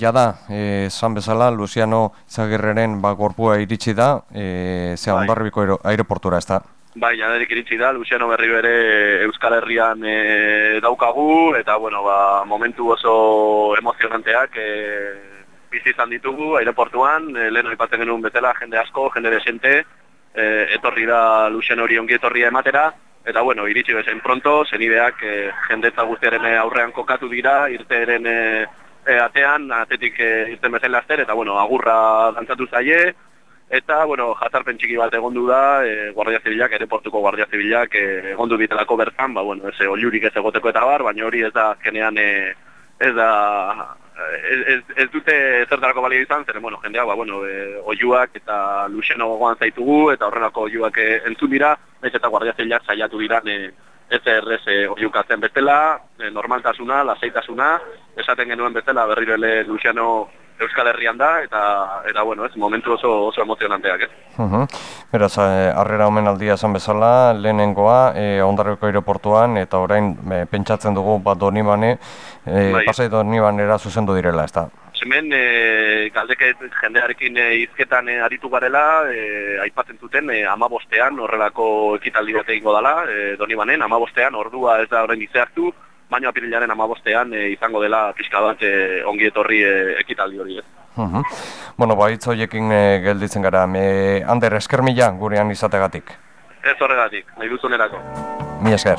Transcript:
jada, eh, esan bezala, Luciano Zagirreren ba, gorpua iritsi da, e, zea, Bai. ondarribiko aireportura, ez da? Bai, jadanik iritsi da, Luciano Berrio ere Euskal Herrian e, daukagu, eta, bueno, ba, momentu oso emozionanteak e, bizi izan ditugu, aireportuan, e, lehen aipatzen genuen betela, jende asko, jende desente, e, etorri da Luciano hori ongi etorria ematera, eta, bueno, iritsi bezen pronto, zenideak e, jendetza guztiaren aurrean kokatu dira, irteeren e, e, atean, atetik e, irten bezen laster, eta, bueno, agurra dantzatu zaie, Eta, bueno, jatarpen txiki bat egondu da, e, Guardia Zibilak, aeroportuko Guardia Zibilak e, egondu ditelako bertan, ba, bueno, ez oliurik ez egoteko eta bar, baina hori ez da azkenean e, ez da ez, ez, ez dute zertarako balio izan, zer, bueno, jendeak, ba, bueno, e, oiuak eta luxeno gogoan zaitugu, eta horrenako oiuak entzun dira, ez eta Guardia Zibilak saiatu dira e, ez errez e, oiukatzen bestela, e, normaltasuna, lasaitasuna, esaten genuen bestela berriro ele Luciano Euskal Herrian da, eta, eta bueno, ez, momentu oso, oso emozionanteak, ez? Mhm. Beraz, eh, harrera omenaldia esan bezala, lehenengoa, e, ondarribiko aireportuan, eta orain e, pentsatzen dugu, ba, Donibane, e, Bai. pasai Donibanera zuzendu direla, ez da? Hemen e, galdeke jendearekin e, hizketan e, aritu garela, e, aipatzen zuten e, amabostean horrelako ekitaldi bat egingo dela, e, Donibanen, amabostean ordua ez da orain izertu, baina apirilaren amabostean e, izango dela pixka bat e, ongi etorri e, ekitaldi hori ez. Mhm. Bueno, ba, hitz horiekin e, gelditzen gara. Me, Ander, esker mila gurean izategatik. Ez horregatik, nahi duzunerako. Mi esker.